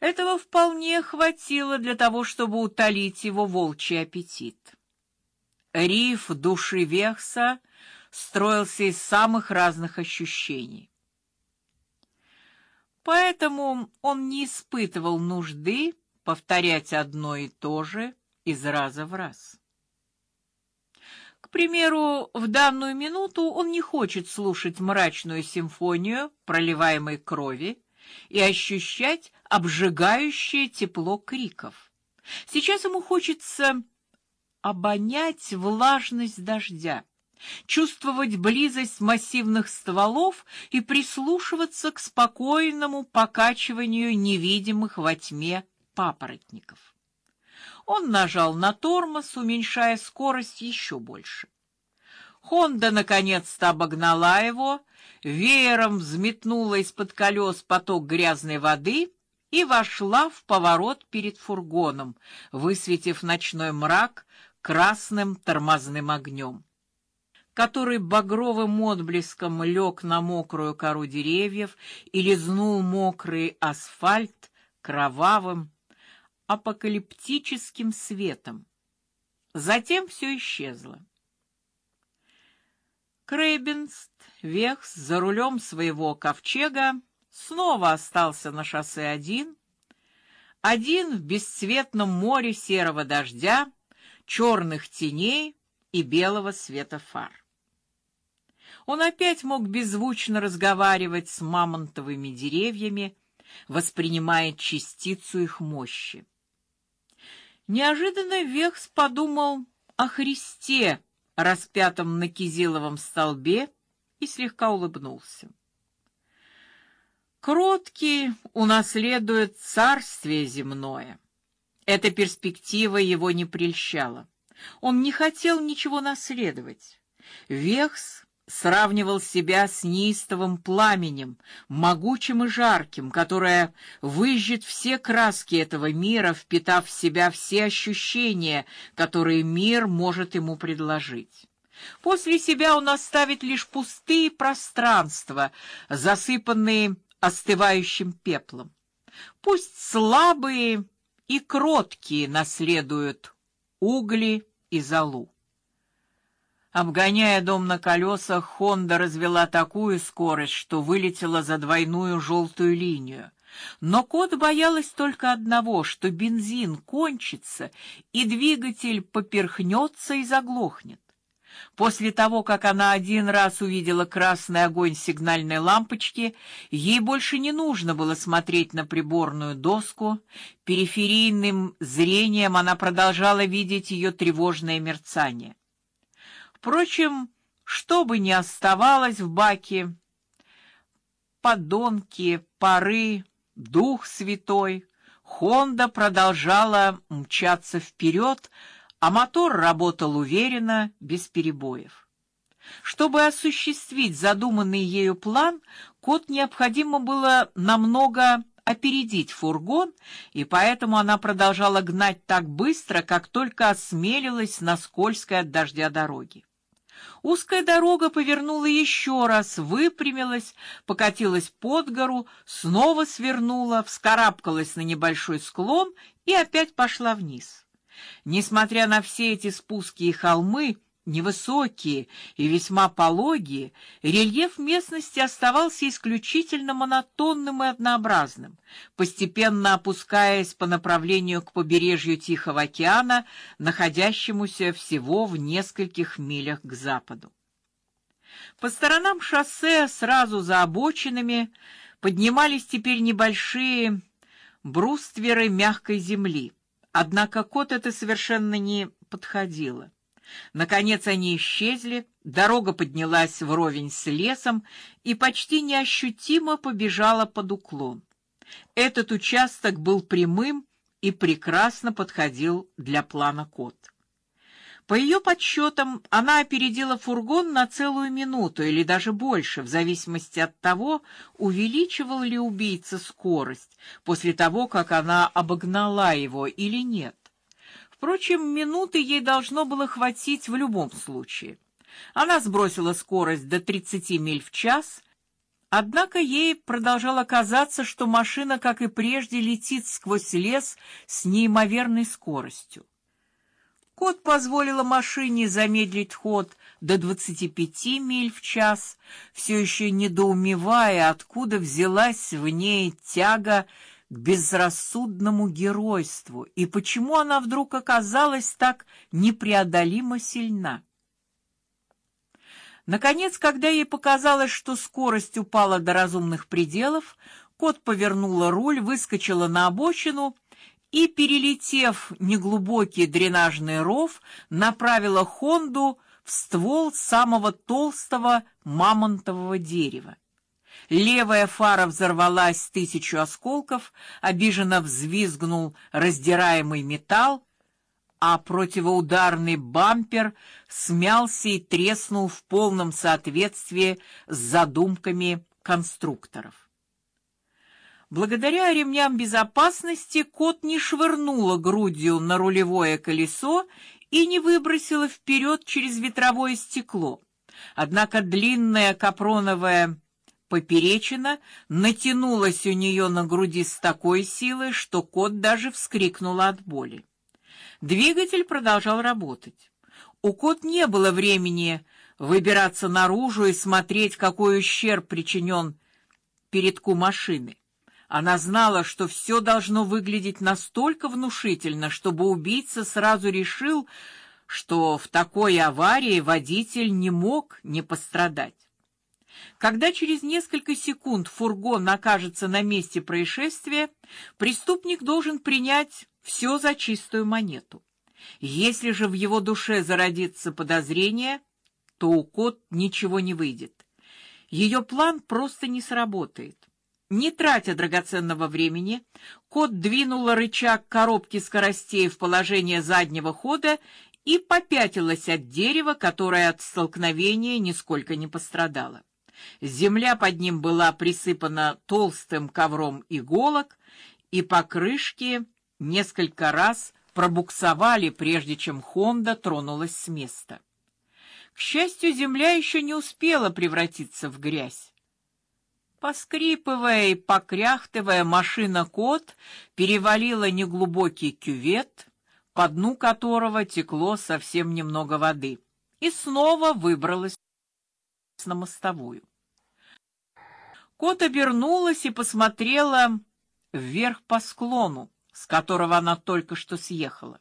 Этого вполне хватило для того, чтобы утолить его волчий аппетит. Риф души Вехса строился из самых разных ощущений. Поэтому он не испытывал нужды повторять одно и то же из раза в раз. К примеру, в данную минуту он не хочет слушать мрачную симфонию проливаемой крови и ощущать обжигающее тепло криков. Сейчас ему хочется обонять влажность дождя, чувствовать близость массивных стволов и прислушиваться к спокойному покачиванию невидимых во тьме папоротников. Он нажал на тормоз, уменьшая скорость еще больше. Хонда наконец-то обогнала его, веером взметнула из-под колес поток грязной воды и вошла в поворот перед фургоном, высветив ночной мрак красным тормозным огнем, который багровым отблеском лег на мокрую кору деревьев и лизнул мокрый асфальт кровавым апокалиптическим светом. Затем все исчезло. Крейбенст, Вехс за рулем своего ковчега снова остался на шоссе один, один в бесцветном море серого дождя, черных теней и белого света фар. Он опять мог беззвучно разговаривать с мамонтовыми деревьями, воспринимая частицу их мощи. Неожиданно Вехс подумал о Христе, распятом на кизиловом столбе, и слегка улыбнулся. Кроткий унаследует царствие земное. Эта перспектива его не прельщала. Он не хотел ничего наследовать. Вехс сравнивал себя с неистовым пламенем, могучим и жарким, которое выжжет все краски этого мира, впитав в себя все ощущения, которые мир может ему предложить. После себя он оставит лишь пустые пространства, засыпанные остывающим пеплом. Пусть слабые и кроткие наследуют угли и золу. Обгоняя дом на колесах, Хонда развела такую скорость, что вылетела за двойную желтую линию. Но кот боялась только одного, что бензин кончится и двигатель поперхнется и заглохнет. После того, как она один раз увидела красный огонь сигнальной лампочки, ей больше не нужно было смотреть на приборную доску. Периферийным зрением она продолжала видеть ее тревожное мерцание. Впрочем, что бы ни оставалось в баке, подонки, пары, дух святой, Хонда продолжала мчаться вперед, а мотор работал уверенно, без перебоев. Чтобы осуществить задуманный ею план, кот необходимо было намного опередить фургон, и поэтому она продолжала гнать так быстро, как только осмелилась на скользкой от дождя дороге. Узкая дорога повернула еще раз, выпрямилась, покатилась под гору, снова свернула, вскарабкалась на небольшой склон и опять пошла вниз. Несмотря на все эти спуски и холмы, невысокие и весьма пологие, рельеф местности оставался исключительно монотонным и однообразным, постепенно опускаясь по направлению к побережью Тихого океана, находящемуся всего в нескольких милях к западу. По сторонам шоссе, сразу за обочинами, поднимались теперь небольшие брустверы мягкой земли. Однако кот это совершенно не подходило. Наконец они исчезли, дорога поднялась вровень с лесом и почти неощутимо побежала под уклон. Этот участок был прямым и прекрасно подходил для плана Кот. По ее подсчетам, она опередила фургон на целую минуту или даже больше, в зависимости от того, увеличивал ли убийца скорость после того, как она обогнала его или нет. Впрочем, минуты ей должно было хватить в любом случае. Она сбросила скорость до 30 миль в час, Однако ей продолжало казаться, что машина, как и прежде, летит сквозь лес с неимоверной скоростью. Кот позволила машине замедлить ход до 25 миль в час, все еще недоумевая, откуда взялась в ней тяга безрассудному геройству и почему она вдруг оказалась так непреодолимо сильна. Наконец, когда ей показалось, что скорость упала до разумных пределов, кот повернула руль, выскочила на обочину и, перелетев неглубокий дренажный ров, направила Хонду в ствол самого толстого мамонтового дерева. Левая фара взорвалась тысячу осколков, обиженно взвизгнул раздираемый металл, а противоударный бампер смялся и треснул в полном соответствии с задумками конструкторов. Благодаря ремням безопасности кот не швырнула грудью на рулевое колесо и не выбросила вперед через ветровое стекло. Однако длинная капроновая поперечина натянулась у нее на груди с такой силой, что кот даже вскрикнул от боли. Двигатель продолжал работать. У Кот не было времени выбираться наружу и смотреть, какой ущерб причинен передку машины. Она знала, что все должно выглядеть настолько внушительно, чтобы убийца сразу решил, что в такой аварии водитель не мог не пострадать. Когда через несколько секунд фургон окажется на месте происшествия, преступник должен принять все за чистую монету. Если же в его душе зародится подозрение, то у Кот ничего не выйдет. Ее план просто не сработает. Не тратя драгоценного времени, Кот двинула рычаг коробки скоростей в положение заднего хода и попятилась от дерева, которое от столкновения нисколько не пострадало. Земля под ним была присыпана толстым ковром иголок, и покрышки несколько раз пробуксовали, прежде чем Хонда тронулась с места. К счастью, земля еще не успела превратиться в грязь. Поскрипывая и покряхтывая, машина Кот перевалила неглубокий кювет, по дну которого текло совсем немного воды, и снова выбралась на мостовую. Кот обернулась и посмотрела вверх по склону, с которого она только что съехала.